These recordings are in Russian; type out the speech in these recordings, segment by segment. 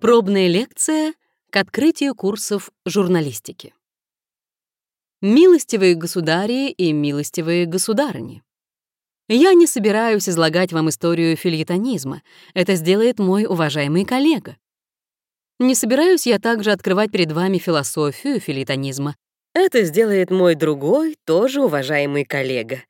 Пробная лекция к открытию курсов журналистики. Милостивые государи и милостивые государыни. Я не собираюсь излагать вам историю фильетонизма. Это сделает мой уважаемый коллега. Не собираюсь я также открывать перед вами философию филитонизма. Это сделает мой другой, тоже уважаемый коллега.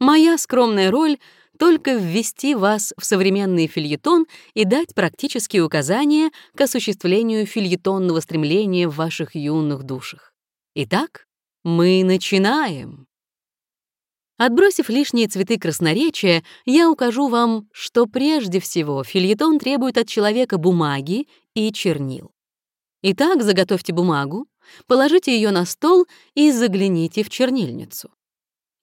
Моя скромная роль — только ввести вас в современный фильетон и дать практические указания к осуществлению фильетонного стремления в ваших юных душах. Итак, мы начинаем. Отбросив лишние цветы красноречия, я укажу вам, что прежде всего фильетон требует от человека бумаги и чернил. Итак, заготовьте бумагу, положите ее на стол и загляните в чернильницу.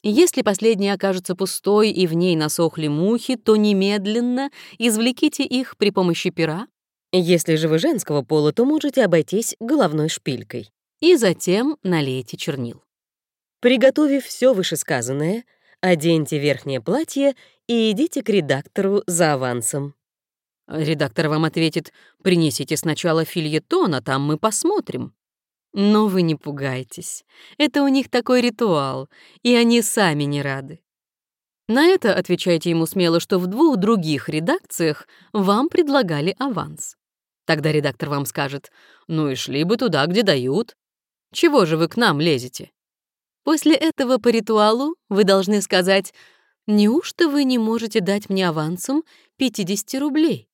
Если последняя окажется пустой и в ней насохли мухи, то немедленно извлеките их при помощи пера. Если же вы женского пола, то можете обойтись головной шпилькой. И затем налейте чернил. Приготовив все вышесказанное, оденьте верхнее платье и идите к редактору за авансом. Редактор вам ответит, принесите сначала фильетон, а там мы посмотрим. Но вы не пугайтесь. Это у них такой ритуал, и они сами не рады. На это отвечайте ему смело, что в двух других редакциях вам предлагали аванс. Тогда редактор вам скажет, ну и шли бы туда, где дают. Чего же вы к нам лезете? После этого по ритуалу вы должны сказать «Неужто вы не можете дать мне авансом 50 рублей?»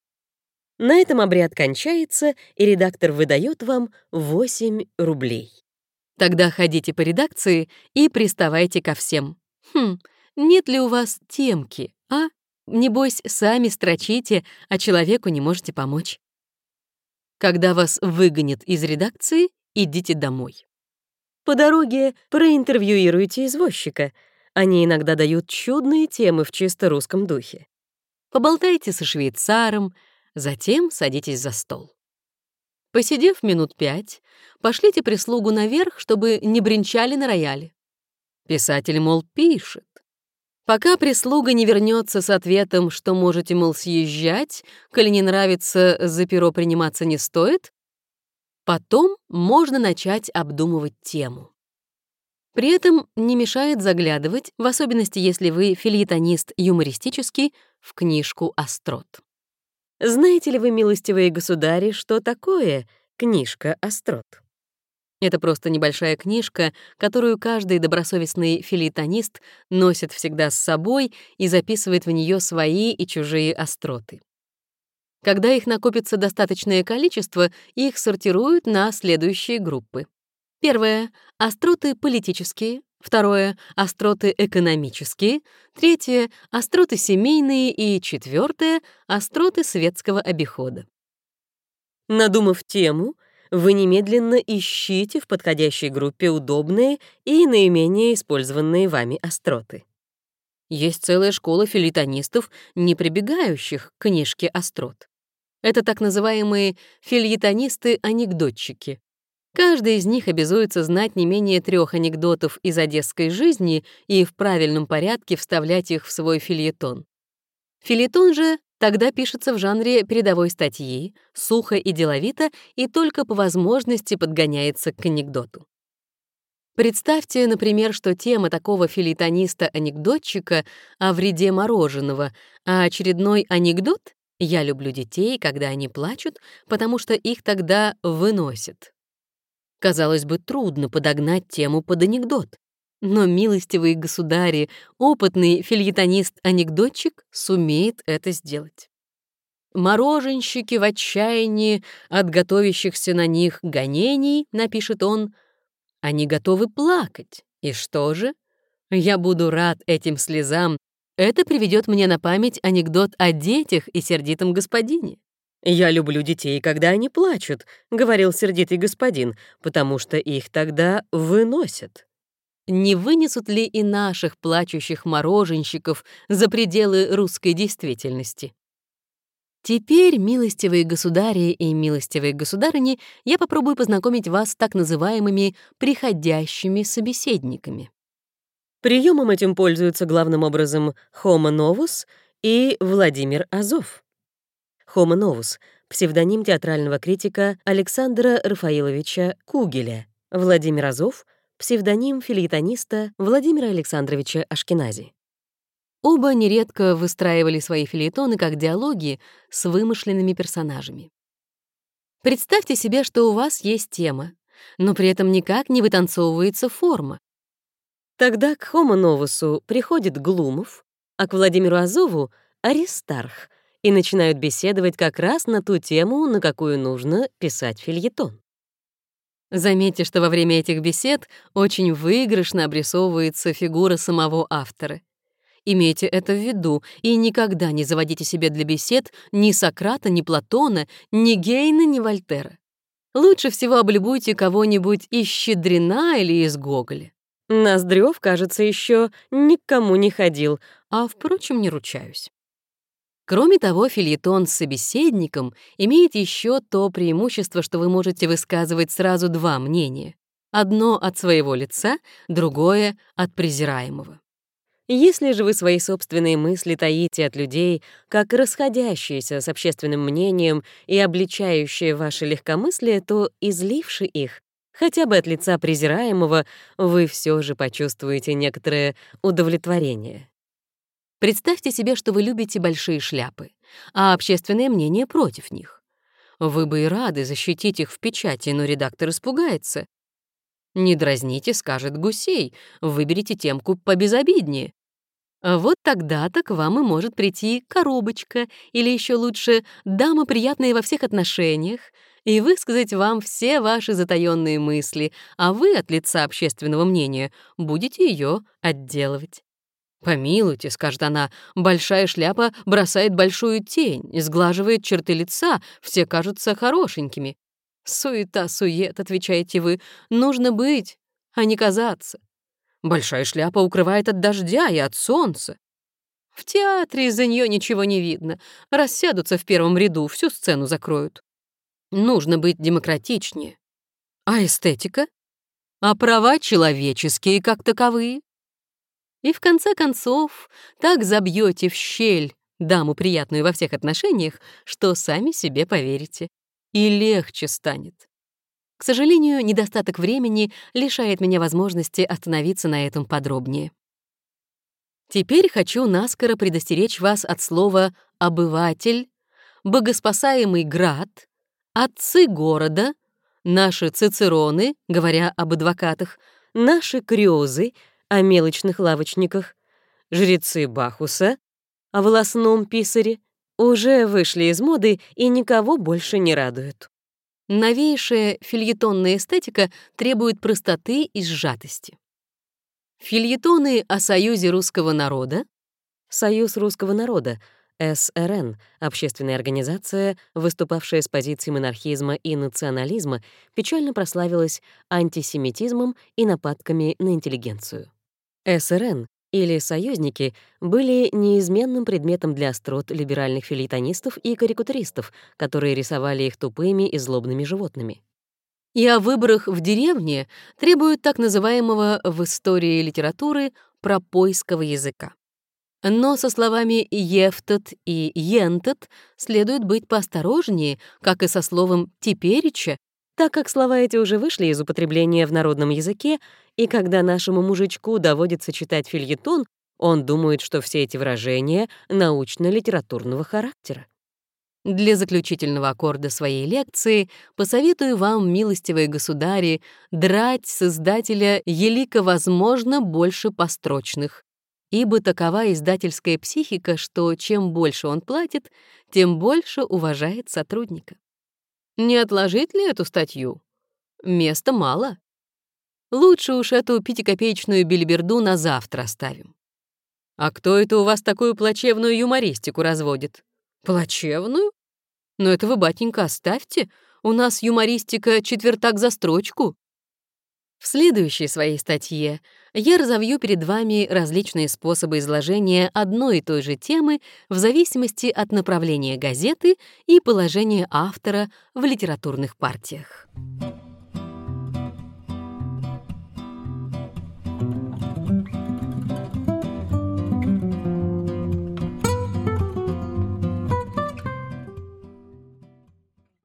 На этом обряд кончается, и редактор выдает вам 8 рублей. Тогда ходите по редакции и приставайте ко всем. Хм, нет ли у вас темки, а? Небось, сами строчите, а человеку не можете помочь. Когда вас выгонят из редакции, идите домой. По дороге проинтервьюируйте извозчика. Они иногда дают чудные темы в чисто русском духе. Поболтайте со швейцаром, затем садитесь за стол. Посидев минут пять, пошлите прислугу наверх, чтобы не бренчали на рояле. Писатель, мол, пишет. Пока прислуга не вернется с ответом, что можете, мол, съезжать, коли не нравится, за перо приниматься не стоит, Потом можно начать обдумывать тему. При этом не мешает заглядывать, в особенности если вы фильетонист юмористический, в книжку «Острот». Знаете ли вы, милостивые государи, что такое книжка «Острот»? Это просто небольшая книжка, которую каждый добросовестный филитонист носит всегда с собой и записывает в нее свои и чужие остроты. Когда их накопится достаточное количество, их сортируют на следующие группы. Первое — остроты политические. Второе — остроты экономические. Третье — остроты семейные. И четвертое — остроты светского обихода. Надумав тему, вы немедленно ищите в подходящей группе удобные и наименее использованные вами остроты. Есть целая школа филитонистов, не прибегающих к книжке острот. Это так называемые фильетонисты-анекдотчики. Каждый из них обязуется знать не менее трех анекдотов из одесской жизни и в правильном порядке вставлять их в свой фильетон. Фильетон же тогда пишется в жанре передовой статьи, сухо и деловито, и только по возможности подгоняется к анекдоту. Представьте, например, что тема такого филитониста-анекдотчика о вреде мороженого, а очередной анекдот я люблю детей, когда они плачут, потому что их тогда выносят. Казалось бы, трудно подогнать тему под анекдот. Но милостивые государи, опытный фильетонист-анекдотчик сумеет это сделать. «Мороженщики в отчаянии от готовящихся на них гонений», — напишет он, — «они готовы плакать. И что же? Я буду рад этим слезам, это приведет мне на память анекдот о детях и сердитом господине. «Я люблю детей, когда они плачут», — говорил сердитый господин, «потому что их тогда выносят». Не вынесут ли и наших плачущих мороженщиков за пределы русской действительности? Теперь, милостивые государи и милостивые государыни, я попробую познакомить вас с так называемыми «приходящими собеседниками». Приемом этим пользуются главным образом Homo novus и Владимир Азов. Homo novus псевдоним театрального критика Александра Рафаиловича Кугеля, Владимир Азов — псевдоним филитониста Владимира Александровича Ашкенази. Оба нередко выстраивали свои филитоны как диалоги с вымышленными персонажами. Представьте себе, что у вас есть тема, но при этом никак не вытанцовывается форма. Тогда к Хомо Новусу приходит Глумов, а к Владимиру Азову — Аристарх, и начинают беседовать как раз на ту тему, на какую нужно писать фильетон. Заметьте, что во время этих бесед очень выигрышно обрисовывается фигура самого автора. Имейте это в виду и никогда не заводите себе для бесед ни Сократа, ни Платона, ни Гейна, ни Вольтера. Лучше всего облюбуйте кого-нибудь из Щедрина или из Гоголя. Ноздрёв, кажется, еще никому не ходил, а, впрочем, не ручаюсь. Кроме того, фильетон с собеседником имеет еще то преимущество, что вы можете высказывать сразу два мнения. Одно от своего лица, другое — от презираемого. Если же вы свои собственные мысли таите от людей, как расходящиеся с общественным мнением и обличающие ваше легкомыслие, то, изливши их, хотя бы от лица презираемого, вы все же почувствуете некоторое удовлетворение. Представьте себе, что вы любите большие шляпы, а общественное мнение против них. Вы бы и рады защитить их в печати, но редактор испугается. Не дразните, скажет гусей, выберите темку побезобиднее. Вот тогда-то к вам и может прийти коробочка, или еще лучше дама, приятная во всех отношениях, и высказать вам все ваши затаённые мысли, а вы от лица общественного мнения будете ее отделывать. «Помилуйте», — скажет она, — «большая шляпа бросает большую тень, сглаживает черты лица, все кажутся хорошенькими». «Суета-сует», — отвечаете вы, — «нужно быть, а не казаться». Большая шляпа укрывает от дождя и от солнца. В театре из-за нее ничего не видно. Рассядутся в первом ряду, всю сцену закроют. Нужно быть демократичнее. А эстетика? А права человеческие как таковые? И в конце концов, так забьете в щель даму приятную во всех отношениях, что сами себе поверите. И легче станет. К сожалению, недостаток времени лишает меня возможности остановиться на этом подробнее. Теперь хочу наскоро предостеречь вас от слова «обыватель», «богоспасаемый град», «отцы города», «наши цицероны», говоря об адвокатах, «наши крёзы», о мелочных лавочниках, «жрецы Бахуса», о волосном писаре, уже вышли из моды и никого больше не радуют. Новейшая фильетонная эстетика требует простоты и сжатости. Фильетоны о Союзе русского народа Союз русского народа, СРН, общественная организация, выступавшая с позиции монархизма и национализма, печально прославилась антисемитизмом и нападками на интеллигенцию. СРН или союзники были неизменным предметом для острот либеральных филитонистов и карикатуристов, которые рисовали их тупыми и злобными животными. И о выборах в деревне требуют так называемого в истории литературы пропойского языка. Но со словами «ефтот» и «ентот» следует быть поосторожнее, как и со словом «теперича», так как слова эти уже вышли из употребления в народном языке, и когда нашему мужичку доводится читать фильетон, он думает, что все эти выражения научно-литературного характера. Для заключительного аккорда своей лекции посоветую вам, милостивые государи, драть создателя елика возможно больше построчных, ибо такова издательская психика, что чем больше он платит, тем больше уважает сотрудника. Не отложить ли эту статью? Места мало. Лучше уж эту пятикопеечную бельберду на завтра оставим. А кто это у вас такую плачевную юмористику разводит? Плачевную? Но это вы, батенька, оставьте. У нас юмористика четвертак за строчку. В следующей своей статье я разовью перед вами различные способы изложения одной и той же темы в зависимости от направления газеты и положения автора в литературных партиях.